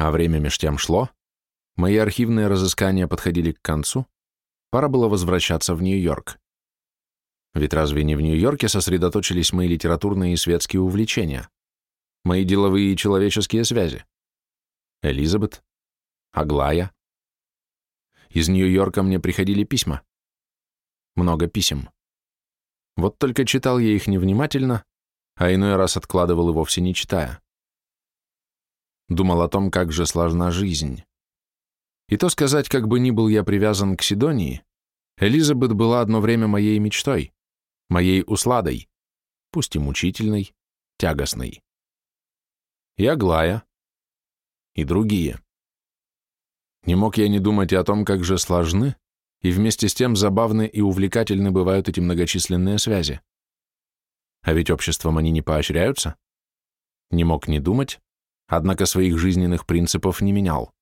А время меж тем шло, мои архивные разыскания подходили к концу, пора было возвращаться в Нью-Йорк. Ведь разве не в Нью-Йорке сосредоточились мои литературные и светские увлечения, мои деловые и человеческие связи? Элизабет, Аглая. Из Нью-Йорка мне приходили письма. Много писем. Вот только читал я их невнимательно, а иной раз откладывал и вовсе не читая. Думал о том, как же сложна жизнь. И то сказать, как бы ни был я привязан к Сидонии, Элизабет была одно время моей мечтой, моей усладой, пусть и мучительной, тягостной. И Аглая, и другие. Не мог я не думать и о том, как же сложны, и вместе с тем забавны и увлекательны бывают эти многочисленные связи. А ведь обществом они не поощряются. Не мог не думать, однако своих жизненных принципов не менял.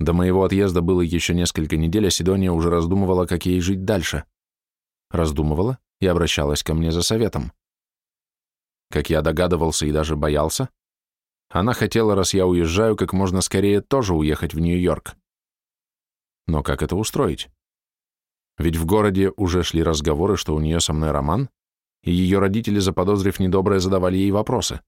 До моего отъезда было еще несколько недель, а Сидония уже раздумывала, как ей жить дальше. Раздумывала и обращалась ко мне за советом. Как я догадывался и даже боялся, она хотела, раз я уезжаю, как можно скорее тоже уехать в Нью-Йорк. Но как это устроить? Ведь в городе уже шли разговоры, что у нее со мной роман, и ее родители, заподозрив недоброе, задавали ей вопросы.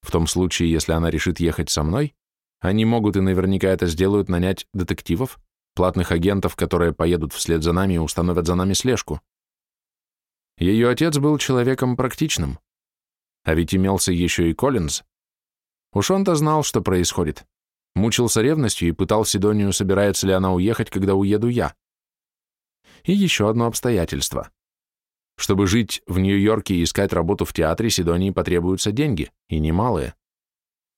В том случае, если она решит ехать со мной, они могут и наверняка это сделают нанять детективов, платных агентов, которые поедут вслед за нами и установят за нами слежку. Ее отец был человеком практичным, а ведь имелся еще и Коллинз. Уж он-то знал, что происходит. Мучился ревностью и пытал Сидонию, собирается ли она уехать, когда уеду я. И еще одно обстоятельство. Чтобы жить в Нью-Йорке и искать работу в театре, Сидонии потребуются деньги, и немалые.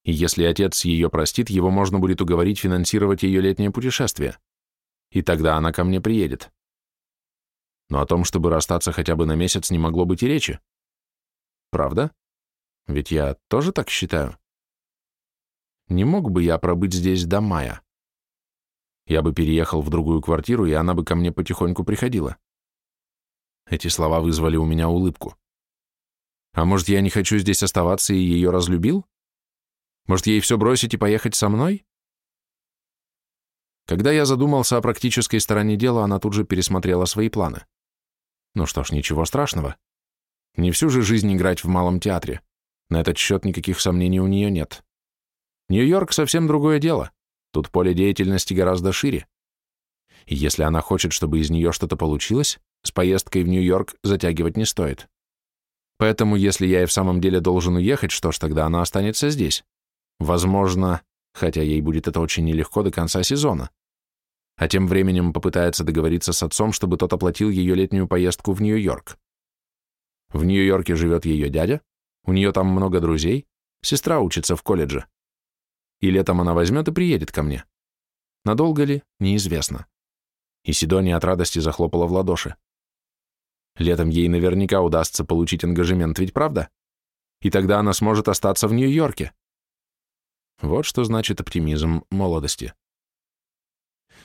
И если отец ее простит, его можно будет уговорить финансировать ее летнее путешествие. И тогда она ко мне приедет. Но о том, чтобы расстаться хотя бы на месяц, не могло быть и речи. Правда? Ведь я тоже так считаю. Не мог бы я пробыть здесь до мая. Я бы переехал в другую квартиру, и она бы ко мне потихоньку приходила. Эти слова вызвали у меня улыбку. А может, я не хочу здесь оставаться и ее разлюбил? Может, ей все бросить и поехать со мной? Когда я задумался о практической стороне дела, она тут же пересмотрела свои планы. Ну что ж, ничего страшного. Не всю же жизнь играть в малом театре. На этот счет никаких сомнений у нее нет. Нью-Йорк совсем другое дело. Тут поле деятельности гораздо шире. И если она хочет, чтобы из нее что-то получилось, с поездкой в Нью-Йорк затягивать не стоит. Поэтому, если я и в самом деле должен уехать, что ж, тогда она останется здесь. Возможно, хотя ей будет это очень нелегко до конца сезона. А тем временем попытается договориться с отцом, чтобы тот оплатил ее летнюю поездку в Нью-Йорк. В Нью-Йорке живет ее дядя, у нее там много друзей, сестра учится в колледже и летом она возьмет и приедет ко мне. Надолго ли, неизвестно. И Сидония от радости захлопала в ладоши. Летом ей наверняка удастся получить ангажемент, ведь правда? И тогда она сможет остаться в Нью-Йорке. Вот что значит оптимизм молодости.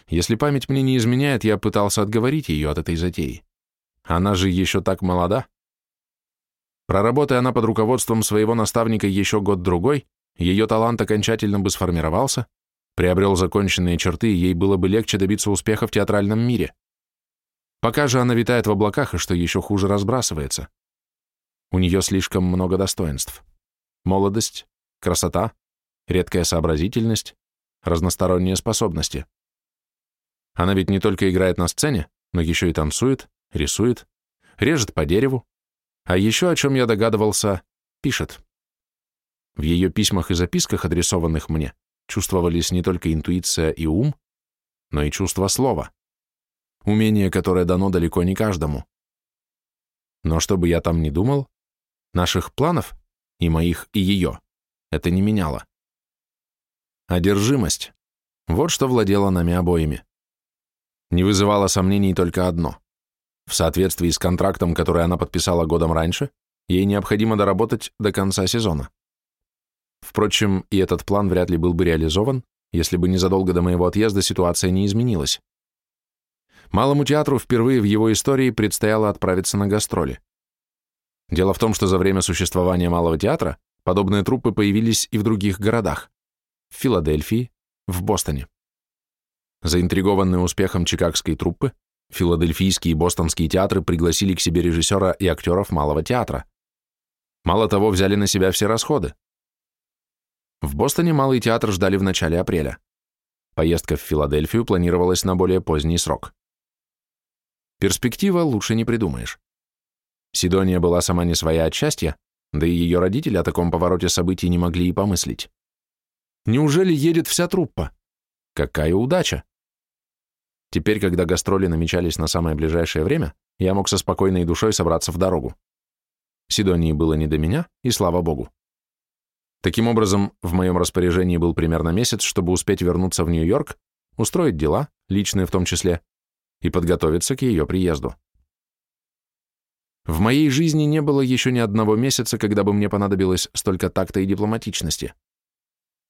Если память мне не изменяет, я пытался отговорить ее от этой затеи. Она же еще так молода. Проработая она под руководством своего наставника еще год-другой, ее талант окончательно бы сформировался, приобрел законченные черты, и ей было бы легче добиться успеха в театральном мире. Пока же она витает в облаках и, что еще хуже, разбрасывается. У нее слишком много достоинств. Молодость, красота, редкая сообразительность, разносторонние способности. Она ведь не только играет на сцене, но еще и танцует, рисует, режет по дереву, а еще, о чем я догадывался, пишет. В ее письмах и записках, адресованных мне, чувствовались не только интуиция и ум, но и чувство слова, умение, которое дано далеко не каждому. Но что бы я там ни думал, наших планов, и моих, и ее, это не меняло. Одержимость — вот что владело нами обоими. Не вызывало сомнений только одно. В соответствии с контрактом, который она подписала годом раньше, ей необходимо доработать до конца сезона. Впрочем, и этот план вряд ли был бы реализован, если бы незадолго до моего отъезда ситуация не изменилась. Малому театру впервые в его истории предстояло отправиться на гастроли. Дело в том, что за время существования Малого театра подобные труппы появились и в других городах – в Филадельфии, в Бостоне. Заинтригованные успехом чикагской труппы, филадельфийские и бостонские театры пригласили к себе режиссера и актеров Малого театра. Мало того, взяли на себя все расходы. В Бостоне Малый театр ждали в начале апреля. Поездка в Филадельфию планировалась на более поздний срок. Перспектива лучше не придумаешь. Сидония была сама не своя от счастья, да и ее родители о таком повороте событий не могли и помыслить. Неужели едет вся труппа? Какая удача! Теперь, когда гастроли намечались на самое ближайшее время, я мог со спокойной душой собраться в дорогу. Сидонии было не до меня, и слава богу. Таким образом, в моем распоряжении был примерно месяц, чтобы успеть вернуться в Нью-Йорк, устроить дела, личные в том числе, и подготовиться к ее приезду. В моей жизни не было еще ни одного месяца, когда бы мне понадобилось столько такта и дипломатичности.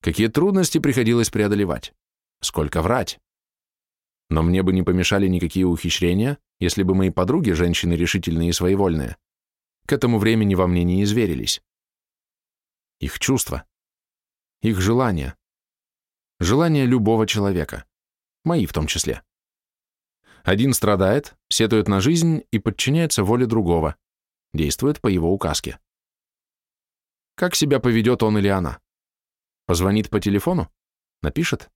Какие трудности приходилось преодолевать, сколько врать. Но мне бы не помешали никакие ухищрения, если бы мои подруги, женщины решительные и своевольные, к этому времени во мне не изверились. Их чувства, их желания, желания любого человека, мои в том числе. Один страдает, сетует на жизнь и подчиняется воле другого, действует по его указке. Как себя поведет он или она? Позвонит по телефону? Напишет?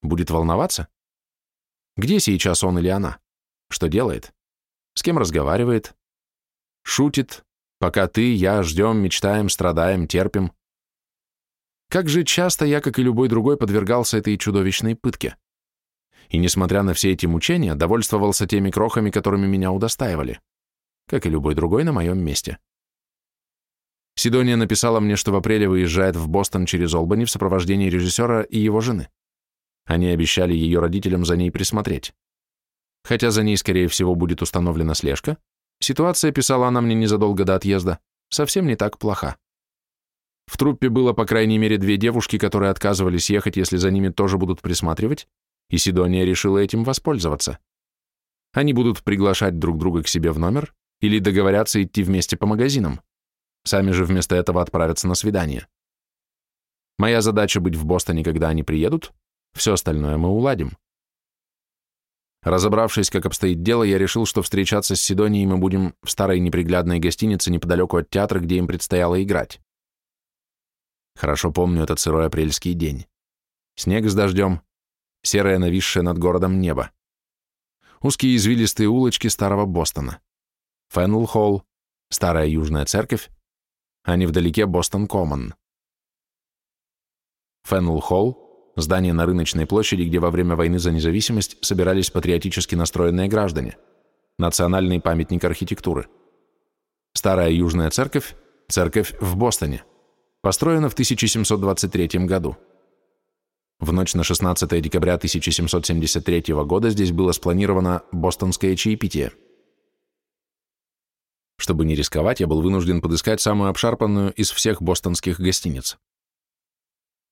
Будет волноваться? Где сейчас он или она? Что делает? С кем разговаривает? Шутит, пока ты, я ждем, мечтаем, страдаем, терпим. Как же часто я, как и любой другой, подвергался этой чудовищной пытке и, несмотря на все эти мучения, довольствовался теми крохами, которыми меня удостаивали, как и любой другой на моем месте. Сидония написала мне, что в апреле выезжает в Бостон через Олбани в сопровождении режиссера и его жены. Они обещали ее родителям за ней присмотреть. Хотя за ней, скорее всего, будет установлена слежка, ситуация, писала она мне незадолго до отъезда, совсем не так плоха. В труппе было, по крайней мере, две девушки, которые отказывались ехать, если за ними тоже будут присматривать, и Сидония решила этим воспользоваться. Они будут приглашать друг друга к себе в номер или договорятся идти вместе по магазинам. Сами же вместо этого отправятся на свидание. Моя задача быть в Бостоне, когда они приедут, все остальное мы уладим. Разобравшись, как обстоит дело, я решил, что встречаться с Сидонией мы будем в старой неприглядной гостинице неподалеку от театра, где им предстояло играть. Хорошо помню этот сырой апрельский день. Снег с дождем, серое нависшее над городом небо. Узкие извилистые улочки старого Бостона. Феннелл-холл, старая южная церковь, а невдалеке Бостон-Коммон. Феннелл-холл – здание на рыночной площади, где во время войны за независимость собирались патриотически настроенные граждане, национальный памятник архитектуры. Старая южная церковь – церковь в Бостоне, построена в 1723 году. В ночь на 16 декабря 1773 года здесь было спланировано бостонское чаепитие. Чтобы не рисковать, я был вынужден подыскать самую обшарпанную из всех бостонских гостиниц.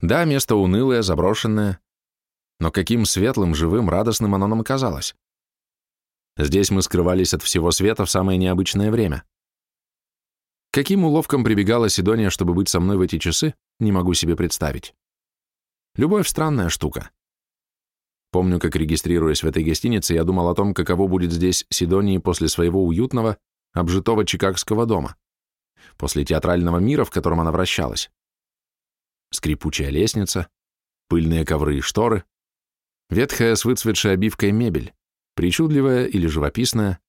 Да, место унылое, заброшенное, но каким светлым, живым, радостным оно нам казалось. Здесь мы скрывались от всего света в самое необычное время. Каким уловком прибегала Сидония, чтобы быть со мной в эти часы, не могу себе представить. Любовь — странная штука. Помню, как, регистрируясь в этой гостинице, я думал о том, каково будет здесь Сидонии после своего уютного, обжитого чикагского дома, после театрального мира, в котором она вращалась. Скрипучая лестница, пыльные ковры и шторы, ветхая с выцветшей обивкой мебель, причудливая или живописная,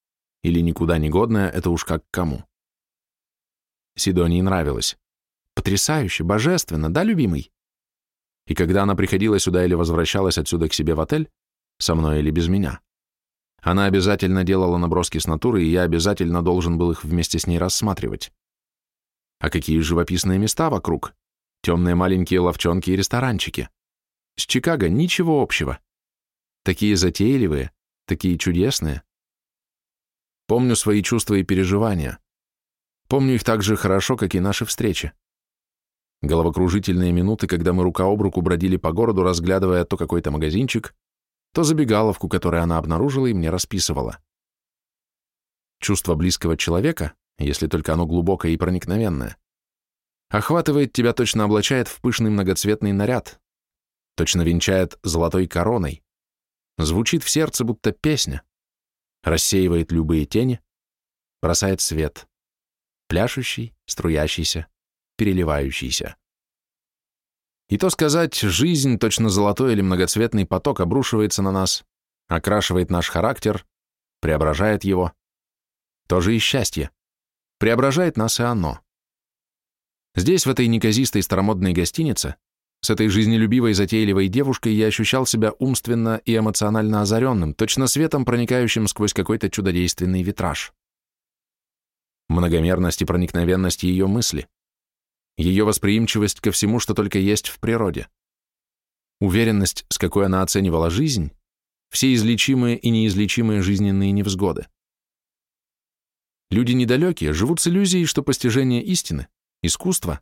или никуда не годная, это уж как кому. Сидонии нравилось. Потрясающе, божественно, да, любимый? И когда она приходила сюда или возвращалась отсюда к себе в отель, со мной или без меня, она обязательно делала наброски с натуры, и я обязательно должен был их вместе с ней рассматривать. А какие живописные места вокруг? Темные маленькие ловчонки и ресторанчики. С Чикаго ничего общего. Такие затейливые, такие чудесные. Помню свои чувства и переживания. Помню их так же хорошо, как и наши встречи. Головокружительные минуты, когда мы рука об руку бродили по городу, разглядывая то какой-то магазинчик, то забегаловку, которую она обнаружила и мне расписывала. Чувство близкого человека, если только оно глубокое и проникновенное, охватывает тебя, точно облачает в пышный многоцветный наряд, точно венчает золотой короной, звучит в сердце будто песня, рассеивает любые тени, бросает свет, пляшущий, струящийся, переливающийся. И то сказать, жизнь, точно золотой или многоцветный поток, обрушивается на нас, окрашивает наш характер, преображает его. Тоже и счастье. Преображает нас и оно. Здесь, в этой неказистой старомодной гостинице, с этой жизнелюбивой затейливой девушкой я ощущал себя умственно и эмоционально озаренным, точно светом, проникающим сквозь какой-то чудодейственный витраж. Многомерность и проникновенность ее мысли, ее восприимчивость ко всему, что только есть в природе, уверенность, с какой она оценивала жизнь, все излечимые и неизлечимые жизненные невзгоды. Люди недалекие живут с иллюзией, что постижение истины, искусство,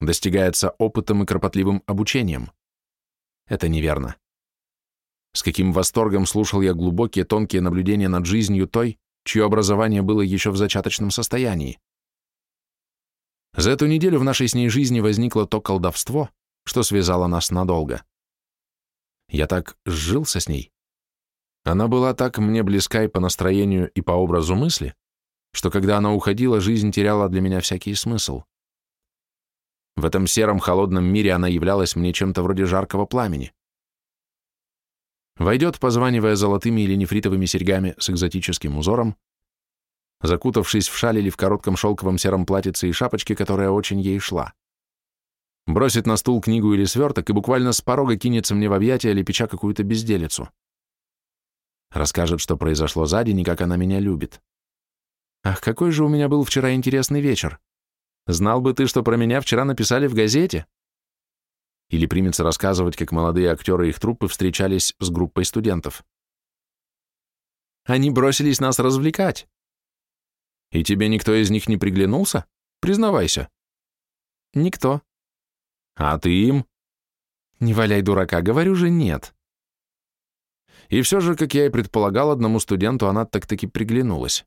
достигается опытом и кропотливым обучением. Это неверно. С каким восторгом слушал я глубокие тонкие наблюдения над жизнью той, чье образование было еще в зачаточном состоянии. За эту неделю в нашей с ней жизни возникло то колдовство, что связало нас надолго. Я так сжился с ней. Она была так мне близка и по настроению, и по образу мысли, что когда она уходила, жизнь теряла для меня всякий смысл. В этом сером холодном мире она являлась мне чем-то вроде жаркого пламени. Войдет, позванивая золотыми или нефритовыми серьгами с экзотическим узором, закутавшись в шаль или в коротком шелковом сером платьице и шапочке, которая очень ей шла. Бросит на стул книгу или сверток и буквально с порога кинется мне в объятия, лепеча какую-то безделицу. Расскажет, что произошло за день и как она меня любит. Ах, какой же у меня был вчера интересный вечер. Знал бы ты, что про меня вчера написали в газете. Или примется рассказывать, как молодые актеры и их труппы встречались с группой студентов. Они бросились нас развлекать. И тебе никто из них не приглянулся? Признавайся. Никто. А ты им? Не валяй дурака, говорю же нет. И все же, как я и предполагал, одному студенту она так-таки приглянулась.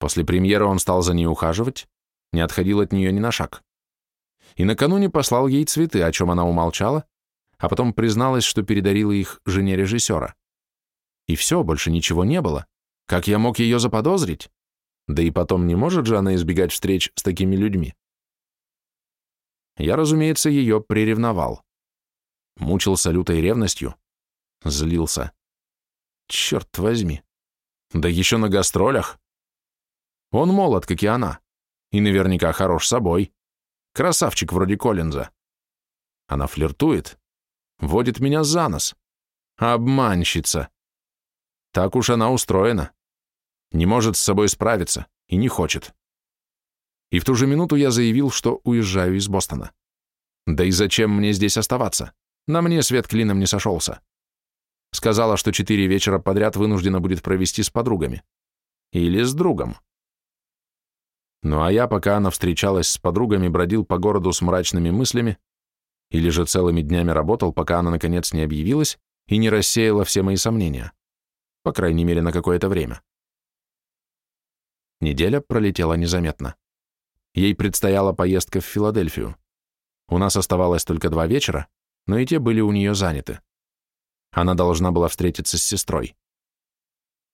После премьеры он стал за ней ухаживать, не отходил от нее ни на шаг. И накануне послал ей цветы, о чем она умолчала, а потом призналась, что передарила их жене режиссера. И все, больше ничего не было. Как я мог ее заподозрить? Да и потом не может же она избегать встреч с такими людьми. Я, разумеется, ее приревновал. Мучился лютой ревностью. Злился. Черт возьми. Да еще на гастролях. Он молод, как и она. И наверняка хорош собой. Красавчик вроде Коллинза. Она флиртует. Водит меня за нос. Обманщица. Так уж она устроена. Не может с собой справиться и не хочет. И в ту же минуту я заявил, что уезжаю из Бостона. Да и зачем мне здесь оставаться? На мне свет клином не сошелся. Сказала, что четыре вечера подряд вынуждена будет провести с подругами. Или с другом. Ну а я, пока она встречалась с подругами, бродил по городу с мрачными мыслями, или же целыми днями работал, пока она наконец не объявилась и не рассеяла все мои сомнения, по крайней мере, на какое-то время. Неделя пролетела незаметно. Ей предстояла поездка в Филадельфию. У нас оставалось только два вечера, но и те были у нее заняты. Она должна была встретиться с сестрой.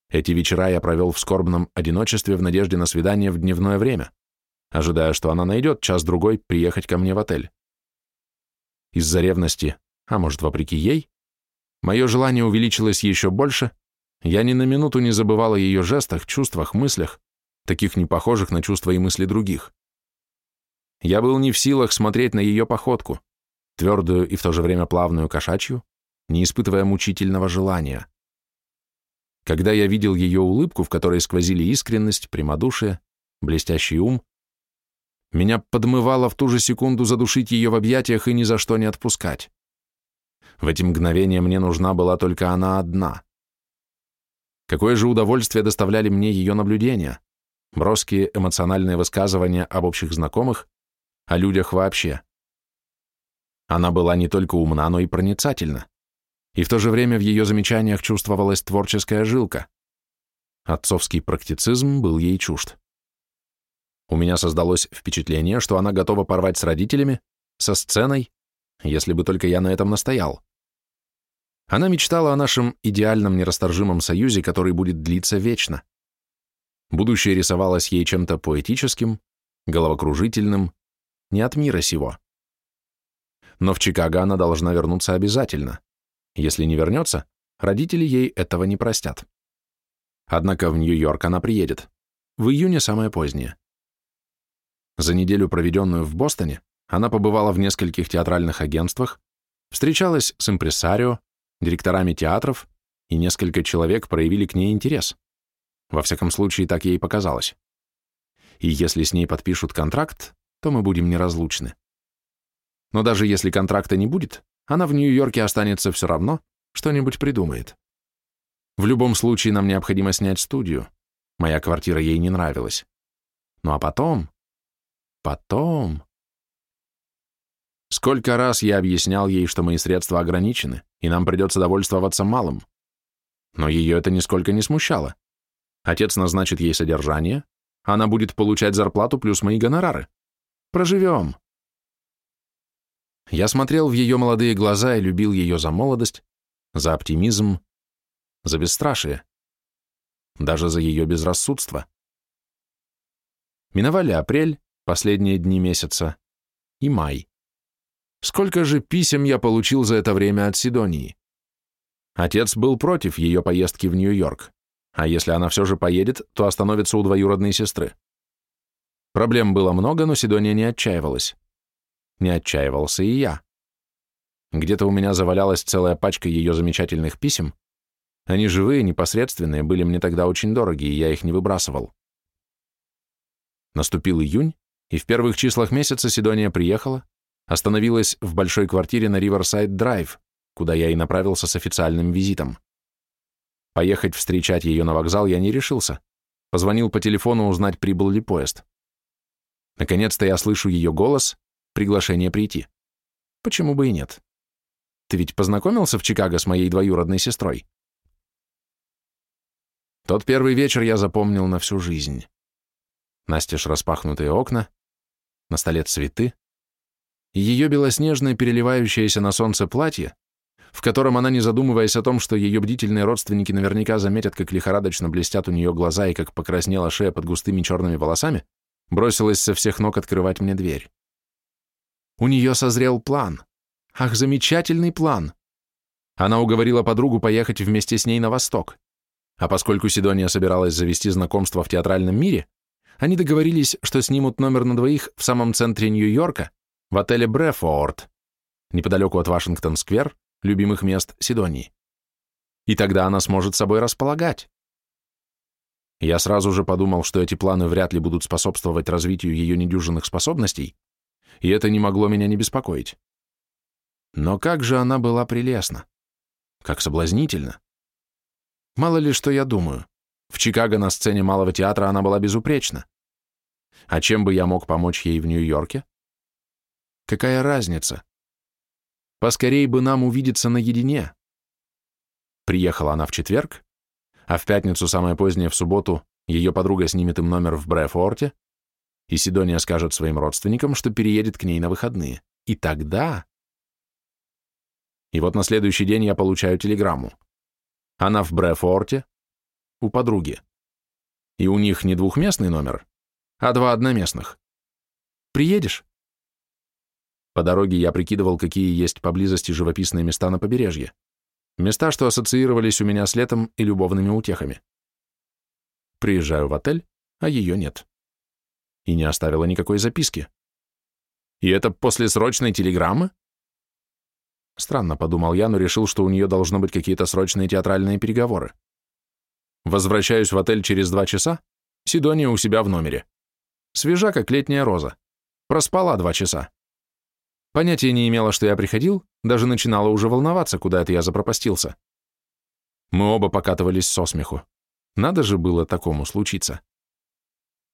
Эти вечера я провел в скорбном одиночестве в надежде на свидание в дневное время, ожидая, что она найдет час-другой приехать ко мне в отель. Из-за ревности, а может, вопреки ей, мое желание увеличилось еще больше, я ни на минуту не забывал о ее жестах, чувствах, мыслях, таких не похожих на чувства и мысли других. Я был не в силах смотреть на ее походку, твердую и в то же время плавную кошачью, не испытывая мучительного желания. Когда я видел ее улыбку, в которой сквозили искренность, прямодушие, блестящий ум, меня подмывало в ту же секунду задушить ее в объятиях и ни за что не отпускать. В эти мгновения мне нужна была только она одна. Какое же удовольствие доставляли мне ее наблюдения, броские эмоциональные высказывания об общих знакомых, о людях вообще. Она была не только умна, но и проницательна и в то же время в ее замечаниях чувствовалась творческая жилка. Отцовский практицизм был ей чужд. У меня создалось впечатление, что она готова порвать с родителями, со сценой, если бы только я на этом настоял. Она мечтала о нашем идеальном нерасторжимом союзе, который будет длиться вечно. Будущее рисовалось ей чем-то поэтическим, головокружительным, не от мира сего. Но в Чикаго она должна вернуться обязательно. Если не вернется, родители ей этого не простят. Однако в Нью-Йорк она приедет. В июне самое позднее. За неделю, проведенную в Бостоне, она побывала в нескольких театральных агентствах, встречалась с импресарио, директорами театров, и несколько человек проявили к ней интерес. Во всяком случае, так ей показалось. И если с ней подпишут контракт, то мы будем неразлучны. Но даже если контракта не будет, она в Нью-Йорке останется все равно, что-нибудь придумает. В любом случае нам необходимо снять студию. Моя квартира ей не нравилась. Ну а потом... Потом... Сколько раз я объяснял ей, что мои средства ограничены, и нам придется довольствоваться малым. Но ее это нисколько не смущало. Отец назначит ей содержание, она будет получать зарплату плюс мои гонорары. Проживем. Я смотрел в ее молодые глаза и любил ее за молодость, за оптимизм, за бесстрашие, даже за ее безрассудство. Миновали апрель, последние дни месяца, и май. Сколько же писем я получил за это время от Сидонии? Отец был против ее поездки в Нью-Йорк, а если она все же поедет, то остановится у двоюродной сестры. Проблем было много, но Сидония не отчаивалась. Не отчаивался и я. Где-то у меня завалялась целая пачка ее замечательных писем. Они живые, непосредственные, были мне тогда очень дороги, и я их не выбрасывал. Наступил июнь, и в первых числах месяца Сидония приехала, остановилась в большой квартире на Риверсайд-драйв, куда я и направился с официальным визитом. Поехать встречать ее на вокзал я не решился. Позвонил по телефону узнать, прибыл ли поезд. Наконец-то я слышу ее голос, приглашение прийти. Почему бы и нет? Ты ведь познакомился в Чикаго с моей двоюродной сестрой? Тот первый вечер я запомнил на всю жизнь. Настежь распахнутые окна, на столе цветы, и ее белоснежное переливающееся на солнце платье, в котором она, не задумываясь о том, что ее бдительные родственники наверняка заметят, как лихорадочно блестят у нее глаза и как покраснела шея под густыми черными волосами, бросилась со всех ног открывать мне дверь. У нее созрел план. Ах, замечательный план! Она уговорила подругу поехать вместе с ней на восток. А поскольку Сидония собиралась завести знакомство в театральном мире, они договорились, что снимут номер на двоих в самом центре Нью-Йорка, в отеле Брефорд, неподалеку от Вашингтон-сквер, любимых мест Сидонии. И тогда она сможет собой располагать. Я сразу же подумал, что эти планы вряд ли будут способствовать развитию ее недюжинных способностей, и это не могло меня не беспокоить. Но как же она была прелестна! Как соблазнительно! Мало ли что я думаю. В Чикаго на сцене малого театра она была безупречна. А чем бы я мог помочь ей в Нью-Йорке? Какая разница? Поскорей бы нам увидеться наедине. Приехала она в четверг, а в пятницу, самое позднее, в субботу, ее подруга снимет им номер в Брефорте, и Сидония скажет своим родственникам, что переедет к ней на выходные. И тогда... И вот на следующий день я получаю телеграмму. Она в Брефорте, у подруги. И у них не двухместный номер, а два одноместных. Приедешь? По дороге я прикидывал, какие есть поблизости живописные места на побережье. Места, что ассоциировались у меня с летом и любовными утехами. Приезжаю в отель, а ее нет. И не оставила никакой записки. И это после срочной телеграммы? Странно, подумал я, но решил, что у нее должно быть какие-то срочные театральные переговоры. Возвращаюсь в отель через два часа, Сидония у себя в номере. Свежа, как летняя роза. Проспала два часа. Понятия не имела, что я приходил, даже начинала уже волноваться, куда это я запропастился. Мы оба покатывались со смеху. Надо же было такому случиться.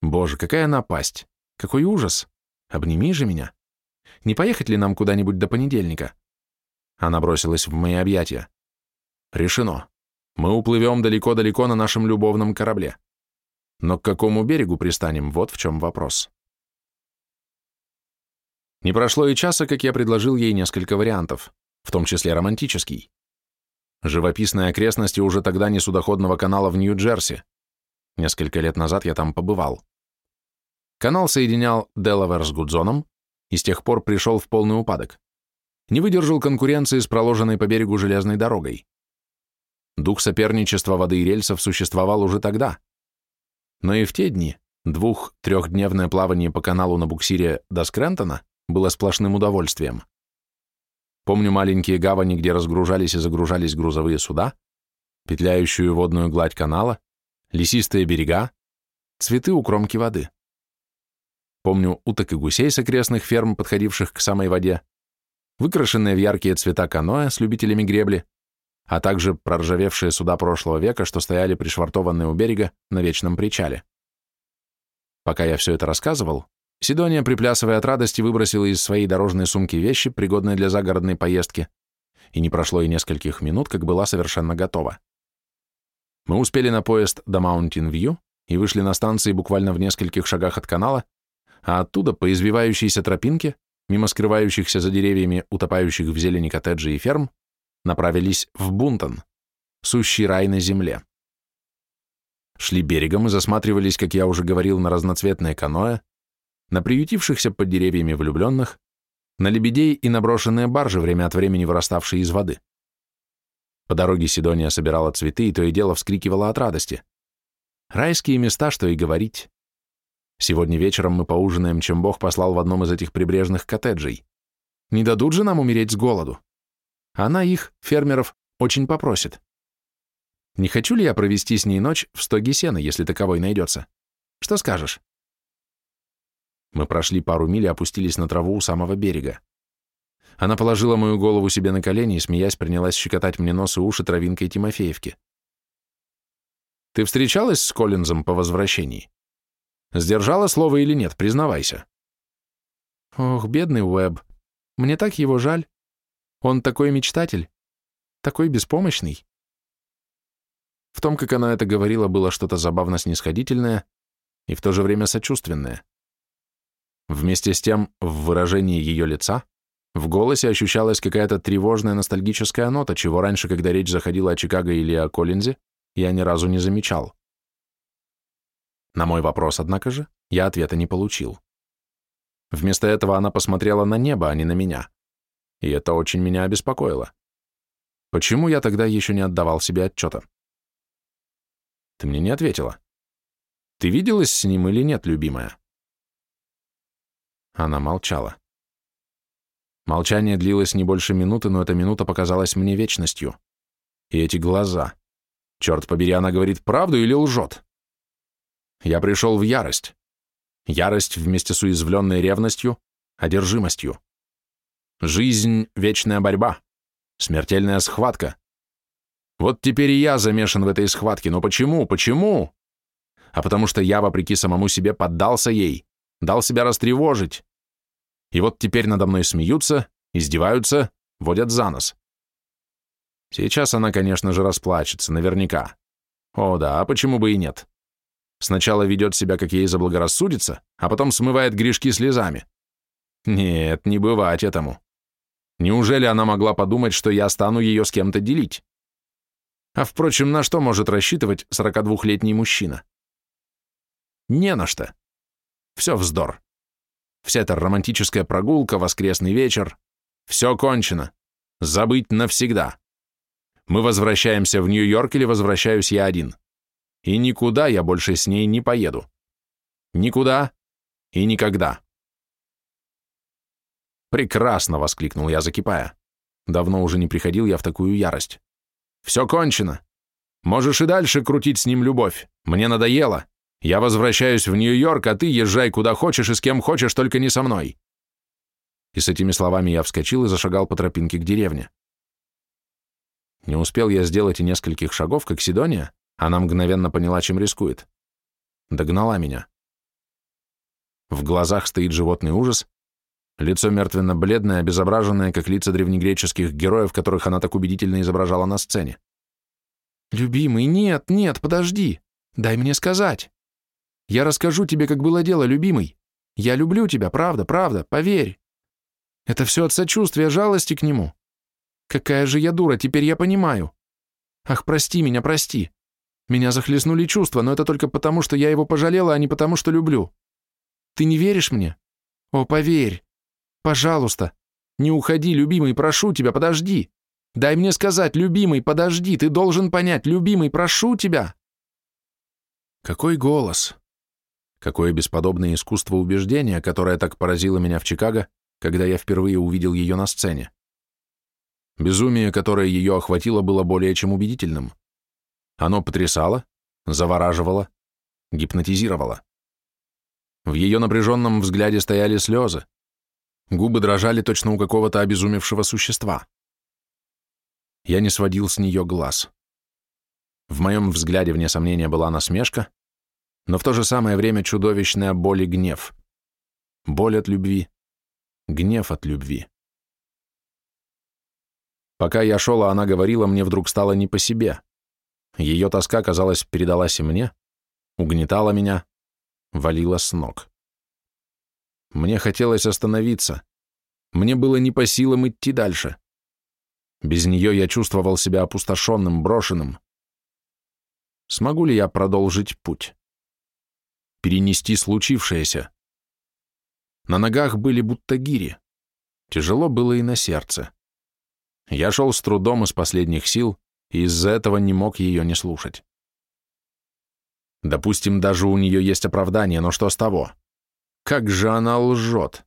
Боже, какая напасть! Какой ужас! Обними же меня! Не поехать ли нам куда-нибудь до понедельника? Она бросилась в мои объятия. Решено. Мы уплывем далеко-далеко на нашем любовном корабле. Но к какому берегу пристанем, вот в чем вопрос. Не прошло и часа, как я предложил ей несколько вариантов, в том числе романтический. Живописные окрестности уже тогда не судоходного канала в Нью-Джерси. Несколько лет назад я там побывал. Канал соединял Делавер с Гудзоном и с тех пор пришел в полный упадок. Не выдержал конкуренции с проложенной по берегу железной дорогой. Дух соперничества воды и рельсов существовал уже тогда. Но и в те дни двух-трехдневное плавание по каналу на буксире до Скрентона было сплошным удовольствием. Помню маленькие гавани, где разгружались и загружались грузовые суда, петляющую водную гладь канала, лесистые берега, цветы у кромки воды. Помню уток и гусей с окрестных ферм, подходивших к самой воде, выкрашенные в яркие цвета каноэ с любителями гребли, а также проржавевшие суда прошлого века, что стояли пришвартованные у берега на вечном причале. Пока я все это рассказывал, Сидония, приплясывая от радости, выбросила из своей дорожной сумки вещи, пригодные для загородной поездки, и не прошло и нескольких минут, как была совершенно готова. Мы успели на поезд до Маунтин-Вью и вышли на станции буквально в нескольких шагах от канала, а оттуда по извивающейся тропинке, мимо скрывающихся за деревьями, утопающих в зелени коттеджей и ферм, направились в Бунтон, сущий рай на земле. Шли берегом и засматривались, как я уже говорил, на разноцветные каноэ, на приютившихся под деревьями влюбленных, на лебедей и наброшенные баржи, время от времени выраставшие из воды. По дороге Сидония собирала цветы и то и дело вскрикивала от радости. Райские места, что и говорить. Сегодня вечером мы поужинаем, чем Бог послал в одном из этих прибрежных коттеджей. Не дадут же нам умереть с голоду. Она их, фермеров, очень попросит. Не хочу ли я провести с ней ночь в стоге сена, если таковой найдется? Что скажешь? Мы прошли пару миль и опустились на траву у самого берега. Она положила мою голову себе на колени и, смеясь, принялась щекотать мне нос и уши травинкой Тимофеевки. «Ты встречалась с Коллинзом по возвращении? Сдержала слово или нет, признавайся?» «Ох, бедный Уэб, мне так его жаль. Он такой мечтатель, такой беспомощный». В том, как она это говорила, было что-то забавно снисходительное и в то же время сочувственное. Вместе с тем, в выражении ее лица, в голосе ощущалась какая-то тревожная ностальгическая нота, чего раньше, когда речь заходила о Чикаго или о Коллинзе, я ни разу не замечал. На мой вопрос, однако же, я ответа не получил. Вместо этого она посмотрела на небо, а не на меня. И это очень меня обеспокоило. Почему я тогда еще не отдавал себе отчета? Ты мне не ответила. Ты виделась с ним или нет, любимая? Она молчала. Молчание длилось не больше минуты, но эта минута показалась мне вечностью. И эти глаза. Черт побери, она говорит правду или лжет? Я пришел в ярость. Ярость вместе с уязвленной ревностью, одержимостью. Жизнь — вечная борьба, смертельная схватка. Вот теперь и я замешан в этой схватке, но почему, почему? А потому что я, вопреки самому себе, поддался ей, дал себя растревожить, и вот теперь надо мной смеются, издеваются, водят за нос. Сейчас она, конечно же, расплачется, наверняка. О да, а почему бы и нет? Сначала ведет себя, как ей заблагорассудится, а потом смывает грешки слезами. Нет, не бывать этому. Неужели она могла подумать, что я стану ее с кем-то делить? А впрочем, на что может рассчитывать 42-летний мужчина? Не на что. Все вздор. Вся эта романтическая прогулка, воскресный вечер. Все кончено. Забыть навсегда. Мы возвращаемся в Нью-Йорк или возвращаюсь я один. И никуда я больше с ней не поеду. Никуда и никогда. «Прекрасно!» — воскликнул я, закипая. Давно уже не приходил я в такую ярость. «Все кончено. Можешь и дальше крутить с ним любовь. Мне надоело. Я возвращаюсь в Нью-Йорк, а ты езжай куда хочешь и с кем хочешь, только не со мной. И с этими словами я вскочил и зашагал по тропинке к деревне. Не успел я сделать и нескольких шагов, как Сидония, она мгновенно поняла, чем рискует. Догнала меня. В глазах стоит животный ужас, лицо мертвенно-бледное, обезображенное, как лица древнегреческих героев, которых она так убедительно изображала на сцене. «Любимый, нет, нет, подожди, дай мне сказать». Я расскажу тебе, как было дело, любимый. Я люблю тебя, правда, правда, поверь. Это все от сочувствия, жалости к нему. Какая же я дура, теперь я понимаю. Ах, прости меня, прости. Меня захлестнули чувства, но это только потому, что я его пожалела, а не потому, что люблю. Ты не веришь мне? О, поверь. Пожалуйста. Не уходи, любимый, прошу тебя, подожди. Дай мне сказать, любимый, подожди, ты должен понять, любимый, прошу тебя. Какой голос. Какое бесподобное искусство убеждения, которое так поразило меня в Чикаго, когда я впервые увидел ее на сцене. Безумие, которое ее охватило, было более чем убедительным. Оно потрясало, завораживало, гипнотизировало. В ее напряженном взгляде стояли слезы. Губы дрожали точно у какого-то обезумевшего существа. Я не сводил с нее глаз. В моем взгляде, вне сомнения, была насмешка, но в то же самое время чудовищная боль и гнев. Боль от любви, гнев от любви. Пока я шел, а она говорила, мне вдруг стало не по себе. Ее тоска, казалось, передалась и мне, угнетала меня, валила с ног. Мне хотелось остановиться. Мне было не по силам идти дальше. Без нее я чувствовал себя опустошенным, брошенным. Смогу ли я продолжить путь? Перенести случившееся? На ногах были будто гири. Тяжело было и на сердце. Я шел с трудом из последних сил, и из-за этого не мог ее не слушать. Допустим, даже у нее есть оправдание, но что с того? Как же она лжет!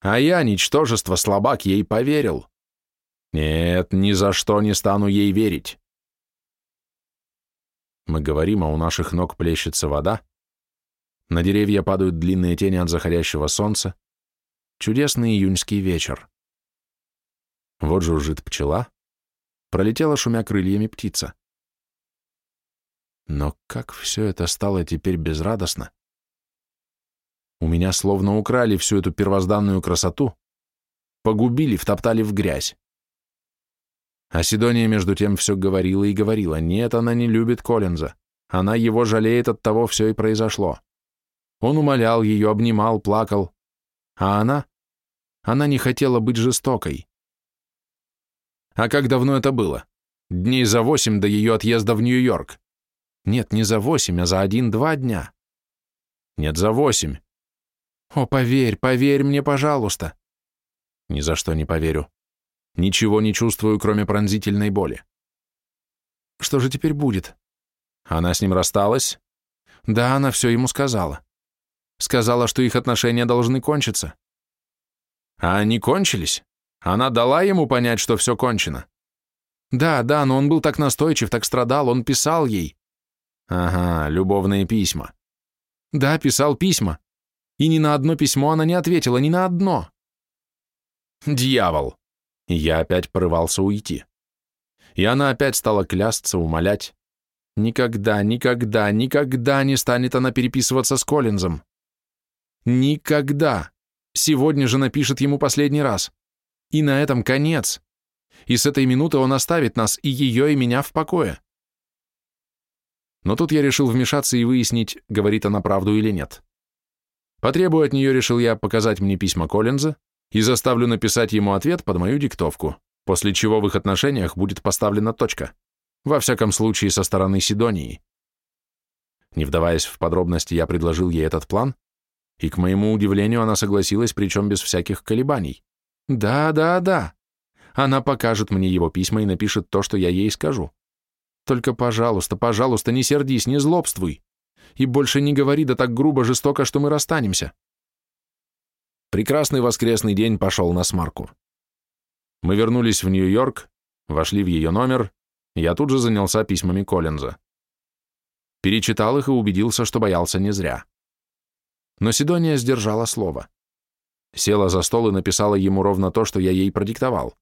А я, ничтожество, слабак, ей поверил. Нет, ни за что не стану ей верить. Мы говорим, а у наших ног плещется вода. На деревья падают длинные тени от заходящего солнца. Чудесный июньский вечер. Вот жужжит пчела. Пролетела, шумя крыльями, птица. Но как все это стало теперь безрадостно? У меня словно украли всю эту первозданную красоту, погубили, втоптали в грязь. А Сидония между тем все говорила и говорила. Нет, она не любит Коллинза. Она его жалеет, от того все и произошло. Он умолял ее, обнимал, плакал. А она? Она не хотела быть жестокой. А как давно это было? Дней за восемь до ее отъезда в Нью-Йорк. Нет, не за восемь, а за один-два дня. Нет, за восемь. О, поверь, поверь мне, пожалуйста. Ни за что не поверю. Ничего не чувствую, кроме пронзительной боли. Что же теперь будет? Она с ним рассталась? Да, она все ему сказала. Сказала, что их отношения должны кончиться. А они кончились? Она дала ему понять, что все кончено. Да, да, но он был так настойчив, так страдал, он писал ей. Ага, любовные письма. Да, писал письма. И ни на одно письмо она не ответила, ни на одно. Дьявол. Я опять порывался уйти. И она опять стала клясться, умолять. Никогда, никогда, никогда не станет она переписываться с Коллинзом. Никогда. Сегодня же напишет ему последний раз. И на этом конец. И с этой минуты он оставит нас, и ее, и меня в покое. Но тут я решил вмешаться и выяснить, говорит она правду или нет. Потребую от нее, решил я, показать мне письма Коллинза и заставлю написать ему ответ под мою диктовку, после чего в их отношениях будет поставлена точка, во всяком случае со стороны Сидонии. Не вдаваясь в подробности, я предложил ей этот план, и, к моему удивлению, она согласилась, причем без всяких колебаний. Да, да, да. Она покажет мне его письма и напишет то, что я ей скажу. Только, пожалуйста, пожалуйста, не сердись, не злобствуй. И больше не говори да так грубо, жестоко, что мы расстанемся. Прекрасный воскресный день пошел на смарку. Мы вернулись в Нью-Йорк, вошли в ее номер, я тут же занялся письмами Коллинза. Перечитал их и убедился, что боялся не зря. Но Сидония сдержала слово. Села за стол и написала ему ровно то, что я ей продиктовал.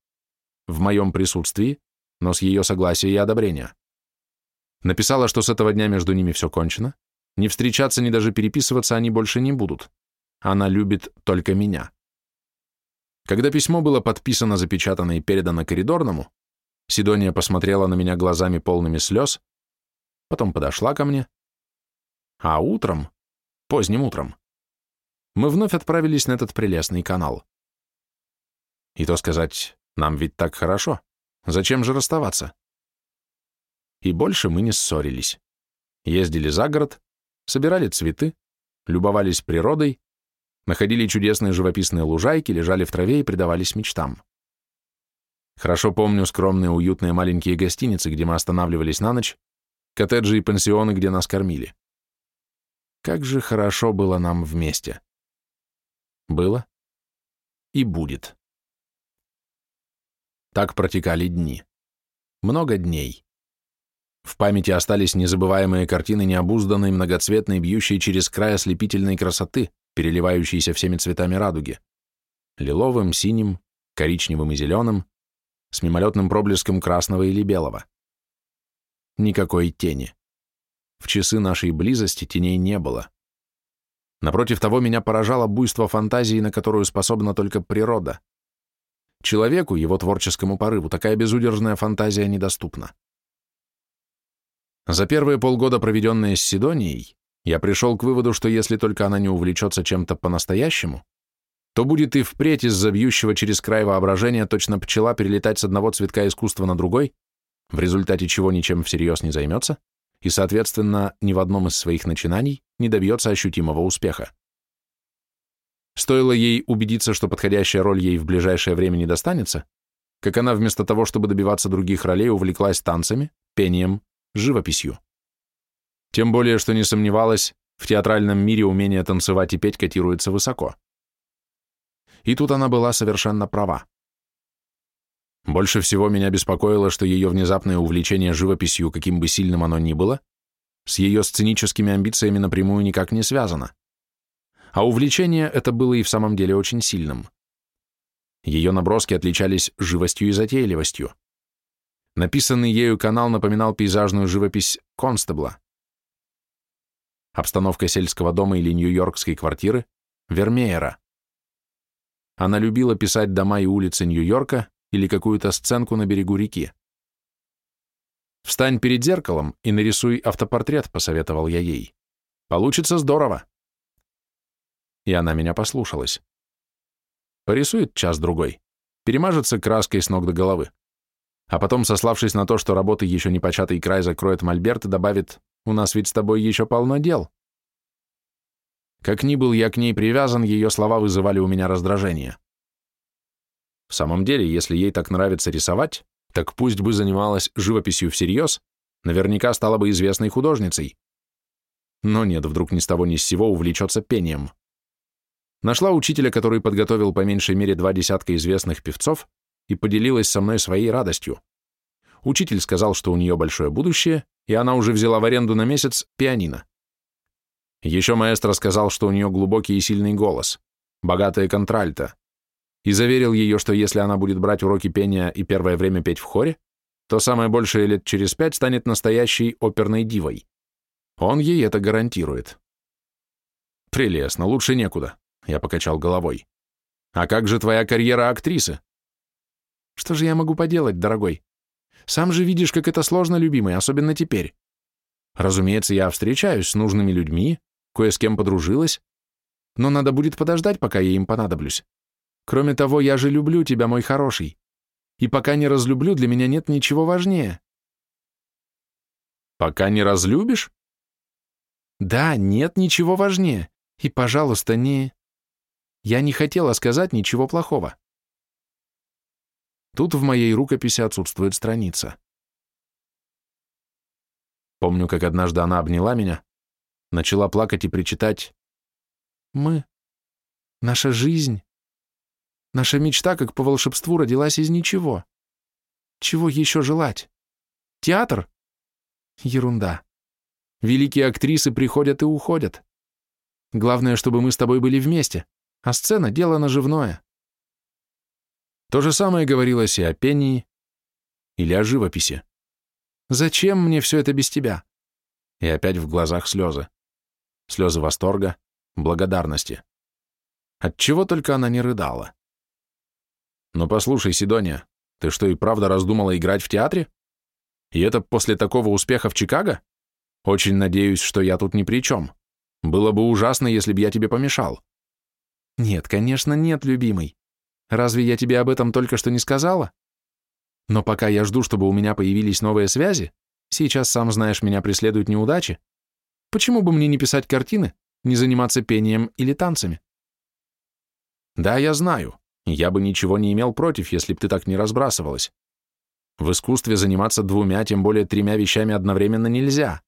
В моем присутствии, но с ее согласия и одобрения. Написала, что с этого дня между ними все кончено, не встречаться, ни даже переписываться они больше не будут. Она любит только меня. Когда письмо было подписано, запечатано и передано коридорному, Сидония посмотрела на меня глазами полными слез, потом подошла ко мне, а утром, поздним утром, мы вновь отправились на этот прелестный канал. И то сказать, нам ведь так хорошо. Зачем же расставаться? И больше мы не ссорились. Ездили за город, собирали цветы, любовались природой, находили чудесные живописные лужайки, лежали в траве и предавались мечтам. Хорошо помню скромные уютные маленькие гостиницы, где мы останавливались на ночь, коттеджи и пансионы, где нас кормили. Как же хорошо было нам вместе. Было и будет. Так протекали дни. Много дней. В памяти остались незабываемые картины необузданной, многоцветной, бьющей через край ослепительной красоты, переливающейся всеми цветами радуги. Лиловым, синим, коричневым и зеленым, с мимолетным проблеском красного или белого. Никакой тени. В часы нашей близости теней не было. Напротив того, меня поражало буйство фантазии, на которую способна только природа. Человеку, его творческому порыву, такая безудержная фантазия недоступна. За первые полгода, проведенные с Сидонией, я пришел к выводу, что если только она не увлечется чем-то по-настоящему, то будет и впредь из-за бьющего через край воображения точно пчела перелетать с одного цветка искусства на другой, в результате чего ничем всерьез не займется, и, соответственно, ни в одном из своих начинаний не добьется ощутимого успеха. Стоило ей убедиться, что подходящая роль ей в ближайшее время не достанется, как она вместо того, чтобы добиваться других ролей, увлеклась танцами, пением, живописью. Тем более, что не сомневалась, в театральном мире умение танцевать и петь котируется высоко. И тут она была совершенно права. Больше всего меня беспокоило, что ее внезапное увлечение живописью, каким бы сильным оно ни было, с ее сценическими амбициями напрямую никак не связано. А увлечение это было и в самом деле очень сильным. Ее наброски отличались живостью и затейливостью. Написанный ею канал напоминал пейзажную живопись Констебла. Обстановка сельского дома или нью-йоркской квартиры – Вермеера. Она любила писать дома и улицы Нью-Йорка или какую-то сценку на берегу реки. «Встань перед зеркалом и нарисуй автопортрет», – посоветовал я ей. «Получится здорово». И она меня послушалась. Порисует час-другой, перемажется краской с ног до головы а потом, сославшись на то, что работы еще не початый край закроет Мольберт, добавит «У нас ведь с тобой еще полно дел». Как ни был я к ней привязан, ее слова вызывали у меня раздражение. В самом деле, если ей так нравится рисовать, так пусть бы занималась живописью всерьез, наверняка стала бы известной художницей. Но нет, вдруг ни с того ни с сего увлечется пением. Нашла учителя, который подготовил по меньшей мере два десятка известных певцов, и поделилась со мной своей радостью. Учитель сказал, что у нее большое будущее, и она уже взяла в аренду на месяц пианино. Еще маэстро сказал, что у нее глубокий и сильный голос, богатая контральто, и заверил ее, что если она будет брать уроки пения и первое время петь в хоре, то самое большее лет через пять станет настоящей оперной дивой. Он ей это гарантирует. Прелестно, лучше некуда, я покачал головой. А как же твоя карьера актрисы? Что же я могу поделать, дорогой? Сам же видишь, как это сложно, любимый, особенно теперь. Разумеется, я встречаюсь с нужными людьми, кое с кем подружилась, но надо будет подождать, пока я им понадоблюсь. Кроме того, я же люблю тебя, мой хороший. И пока не разлюблю, для меня нет ничего важнее. Пока не разлюбишь? Да, нет ничего важнее. И, пожалуйста, не... Я не хотела сказать ничего плохого. Тут в моей рукописи отсутствует страница. Помню, как однажды она обняла меня, начала плакать и причитать «Мы, наша жизнь, наша мечта, как по волшебству, родилась из ничего. Чего еще желать? Театр? Ерунда. Великие актрисы приходят и уходят. Главное, чтобы мы с тобой были вместе, а сцена — дело наживное. То же самое говорилось и о пении, или о живописи. «Зачем мне все это без тебя?» И опять в глазах слезы. Слезы восторга, благодарности. Отчего только она не рыдала. «Ну послушай, Сидония, ты что и правда раздумала играть в театре? И это после такого успеха в Чикаго? Очень надеюсь, что я тут ни при чем. Было бы ужасно, если бы я тебе помешал». «Нет, конечно, нет, любимый. Разве я тебе об этом только что не сказала? Но пока я жду, чтобы у меня появились новые связи, сейчас, сам знаешь, меня преследуют неудачи, почему бы мне не писать картины, не заниматься пением или танцами? Да, я знаю, я бы ничего не имел против, если б ты так не разбрасывалась. В искусстве заниматься двумя, тем более тремя вещами одновременно нельзя.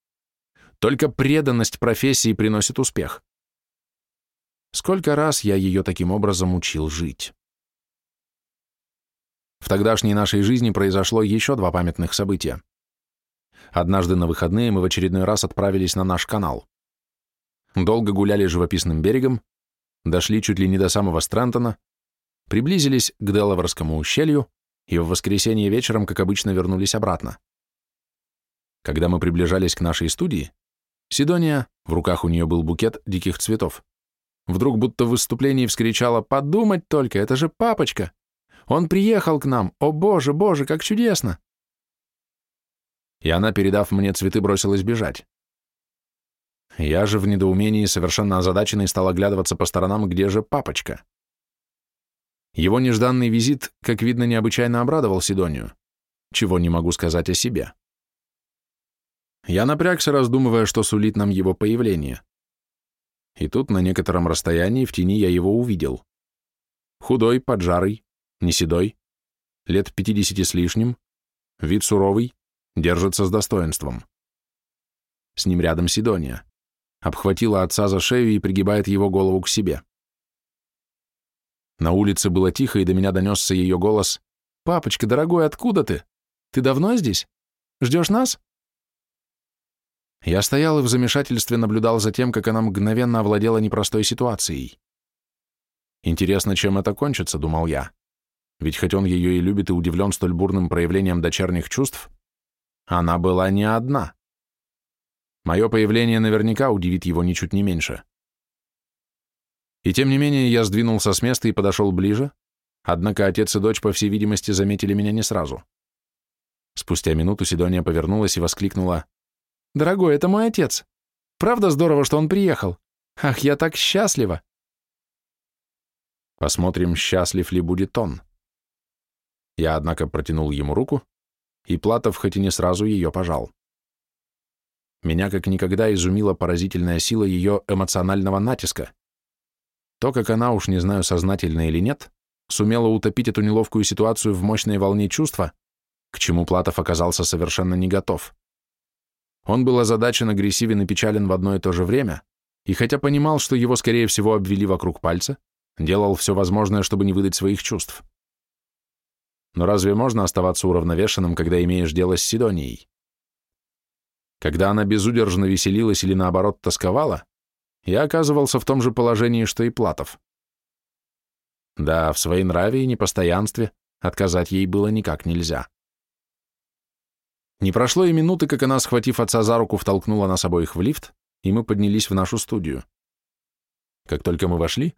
Только преданность профессии приносит успех. Сколько раз я ее таким образом учил жить. В тогдашней нашей жизни произошло еще два памятных события. Однажды на выходные мы в очередной раз отправились на наш канал. Долго гуляли живописным берегом, дошли чуть ли не до самого Стрэнтона, приблизились к Делаверскому ущелью и в воскресенье вечером, как обычно, вернулись обратно. Когда мы приближались к нашей студии, Сидония, в руках у нее был букет диких цветов, вдруг будто в выступлении вскричала «Подумать только, это же папочка! Он приехал к нам! О боже, боже, как чудесно!» И она, передав мне цветы, бросилась бежать. Я же в недоумении, совершенно озадаченный, стал оглядываться по сторонам, где же папочка. Его нежданный визит, как видно, необычайно обрадовал Сидонию, чего не могу сказать о себе. Я напрягся, раздумывая, что сулит нам его появление. И тут на некотором расстоянии в тени я его увидел. Худой, поджарый, не седой, лет пятидесяти с лишним, вид суровый, держится с достоинством. С ним рядом Сидония. Обхватила отца за шею и пригибает его голову к себе. На улице было тихо, и до меня донесся ее голос. «Папочка, дорогой, откуда ты? Ты давно здесь? Ждешь нас?» Я стоял и в замешательстве наблюдал за тем, как она мгновенно овладела непростой ситуацией. «Интересно, чем это кончится», — думал я. Ведь хоть он ее и любит и удивлен столь бурным проявлением дочерних чувств, она была не одна. Мое появление наверняка удивит его ничуть не меньше. И тем не менее я сдвинулся с места и подошел ближе, однако отец и дочь, по всей видимости, заметили меня не сразу. Спустя минуту Сидония повернулась и воскликнула, «Дорогой, это мой отец. Правда здорово, что он приехал? Ах, я так счастлива!» Посмотрим, счастлив ли будет он. Я, однако, протянул ему руку, и Платов хоть и не сразу ее пожал. Меня как никогда изумила поразительная сила ее эмоционального натиска. То, как она, уж не знаю, сознательно или нет, сумела утопить эту неловкую ситуацию в мощной волне чувства, к чему Платов оказался совершенно не готов. Он был озадачен, агрессивен и печален в одно и то же время, и хотя понимал, что его, скорее всего, обвели вокруг пальца, делал все возможное, чтобы не выдать своих чувств. Но разве можно оставаться уравновешенным, когда имеешь дело с Сидонией? Когда она безудержно веселилась или наоборот тосковала, я оказывался в том же положении, что и Платов. Да, в своей нраве и непостоянстве отказать ей было никак нельзя. Не прошло и минуты, как она, схватив отца за руку, втолкнула нас обоих в лифт, и мы поднялись в нашу студию. Как только мы вошли,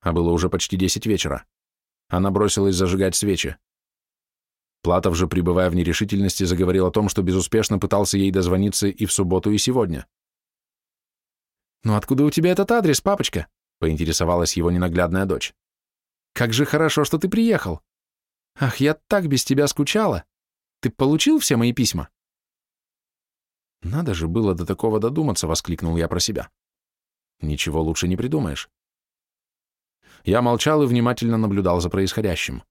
а было уже почти десять вечера, она бросилась зажигать свечи. Платов же, пребывая в нерешительности, заговорил о том, что безуспешно пытался ей дозвониться и в субботу, и сегодня. «Ну откуда у тебя этот адрес, папочка?» — поинтересовалась его ненаглядная дочь. «Как же хорошо, что ты приехал! Ах, я так без тебя скучала! Ты получил все мои письма?» «Надо же было до такого додуматься!» — воскликнул я про себя. «Ничего лучше не придумаешь». Я молчал и внимательно наблюдал за происходящим.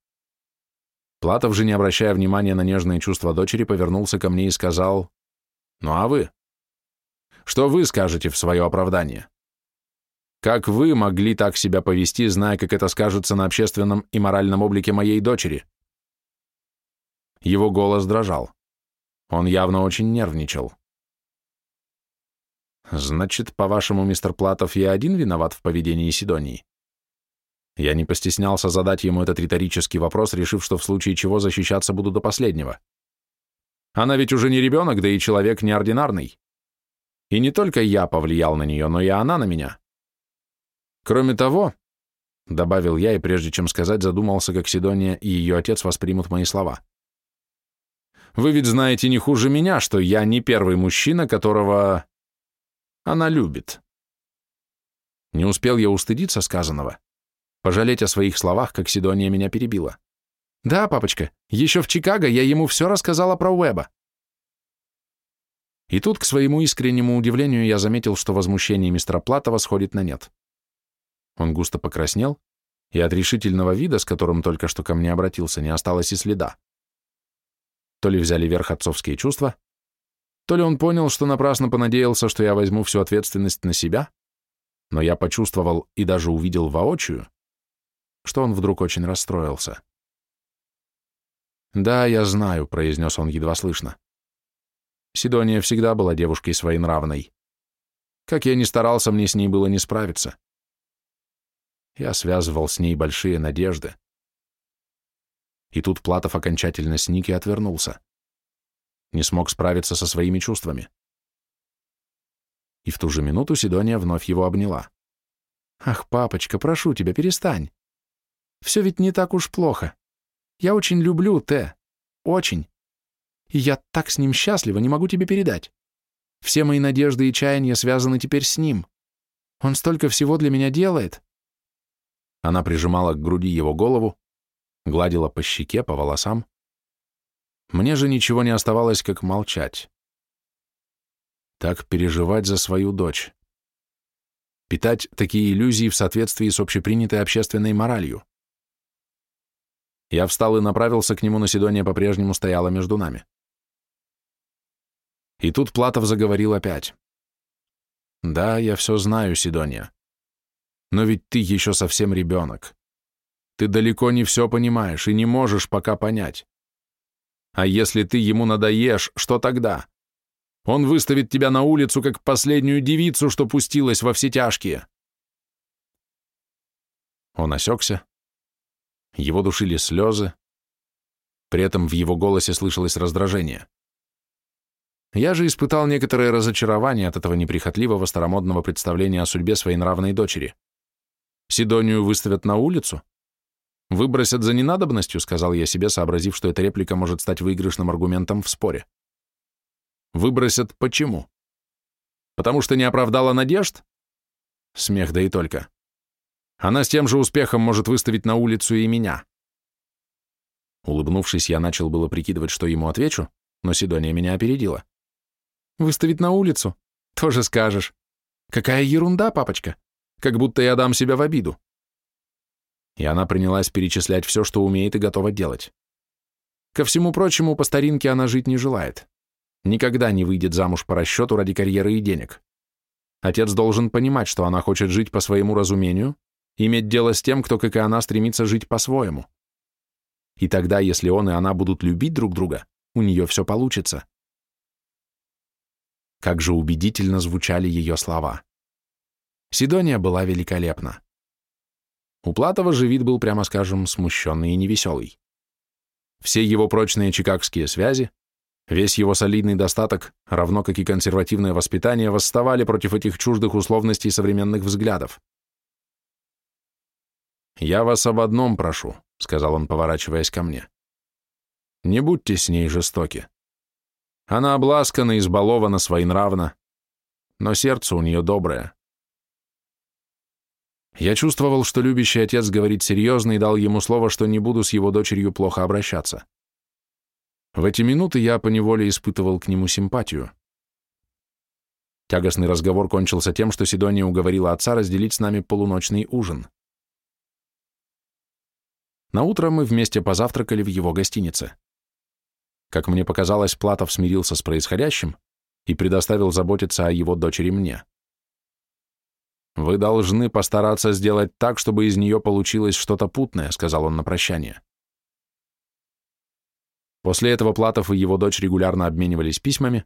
Платов же, не обращая внимания на нежные чувства дочери, повернулся ко мне и сказал, «Ну а вы? Что вы скажете в свое оправдание? Как вы могли так себя повести, зная, как это скажется на общественном и моральном облике моей дочери? Его голос дрожал. Он явно очень нервничал. Значит, по-вашему, мистер Платов, я один виноват в поведении Сидонии? Я не постеснялся задать ему этот риторический вопрос, решив, что в случае чего защищаться буду до последнего. Она ведь уже не ребенок, да и человек неординарный. И не только я повлиял на нее, но и она на меня. Кроме того, добавил я, и прежде чем сказать, задумался, как Сидония и ее отец воспримут мои слова. Вы ведь знаете не хуже меня, что я не первый мужчина, которого она любит. Не успел я устыдиться сказанного, пожалеть о своих словах, как Сидония меня перебила. «Да, папочка, еще в Чикаго я ему все рассказала про Уэба». И тут, к своему искреннему удивлению, я заметил, что возмущение мистера Платова сходит на нет. Он густо покраснел, и от решительного вида, с которым только что ко мне обратился, не осталось и следа. То ли взяли верх отцовские чувства, то ли он понял, что напрасно понадеялся, что я возьму всю ответственность на себя, но я почувствовал и даже увидел воочию, что он вдруг очень расстроился. «Да, я знаю», — произнес он едва слышно. Сидония всегда была девушкой своенравной. Как я ни старался, мне с ней было не справиться. Я связывал с ней большие надежды. И тут Платов окончательно сник и отвернулся. Не смог справиться со своими чувствами. И в ту же минуту Сидония вновь его обняла. «Ах, папочка, прошу тебя, перестань. Все ведь не так уж плохо. Я очень люблю Т. Очень. И я так с ним счастлива, не могу тебе передать. Все мои надежды и чаяния связаны теперь с ним. Он столько всего для меня делает. Она прижимала к груди его голову, гладила по щеке, по волосам. Мне же ничего не оставалось, как молчать. Так переживать за свою дочь. Питать такие иллюзии в соответствии с общепринятой общественной моралью. Я встал и направился к нему, но Сидония по-прежнему стояла между нами. И тут Платов заговорил опять. «Да, я все знаю, Сидония. Но ведь ты еще совсем ребенок. Ты далеко не все понимаешь и не можешь пока понять. А если ты ему надоешь, что тогда? Он выставит тебя на улицу, как последнюю девицу, что пустилась во все тяжкие. Он осекся. Его душили слезы. При этом в его голосе слышалось раздражение. Я же испытал некоторое разочарование от этого неприхотливого старомодного представления о судьбе своей нравной дочери. Сидонию выставят на улицу? Выбросят за ненадобностью, сказал я себе, сообразив, что эта реплика может стать выигрышным аргументом в споре. Выбросят почему? Потому что не оправдала надежд? Смех да и только. Она с тем же успехом может выставить на улицу и меня. Улыбнувшись, я начал было прикидывать, что ему отвечу, но Сидония меня опередила. «Выставить на улицу? Тоже скажешь. Какая ерунда, папочка как будто я дам себя в обиду. И она принялась перечислять все, что умеет и готова делать. Ко всему прочему, по старинке она жить не желает. Никогда не выйдет замуж по расчету ради карьеры и денег. Отец должен понимать, что она хочет жить по своему разумению, иметь дело с тем, кто, как и она, стремится жить по-своему. И тогда, если он и она будут любить друг друга, у нее все получится. Как же убедительно звучали ее слова. Сидония была великолепна. У Платова же вид был, прямо скажем, смущенный и невеселый. Все его прочные чикагские связи, весь его солидный достаток, равно как и консервативное воспитание, восставали против этих чуждых условностей современных взглядов. «Я вас об одном прошу», — сказал он, поворачиваясь ко мне. «Не будьте с ней жестоки. Она обласкана, избалована, своенравна, но сердце у нее доброе. Я чувствовал, что любящий отец говорит серьезно и дал ему слово, что не буду с его дочерью плохо обращаться. В эти минуты я поневоле испытывал к нему симпатию. Тягостный разговор кончился тем, что Сидония уговорила отца разделить с нами полуночный ужин. На утро мы вместе позавтракали в его гостинице. Как мне показалось, Платов смирился с происходящим и предоставил заботиться о его дочери мне. «Вы должны постараться сделать так, чтобы из нее получилось что-то путное», сказал он на прощание. После этого Платов и его дочь регулярно обменивались письмами,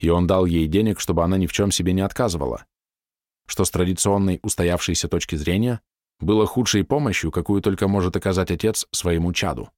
и он дал ей денег, чтобы она ни в чем себе не отказывала, что с традиционной устоявшейся точки зрения было худшей помощью, какую только может оказать отец своему чаду.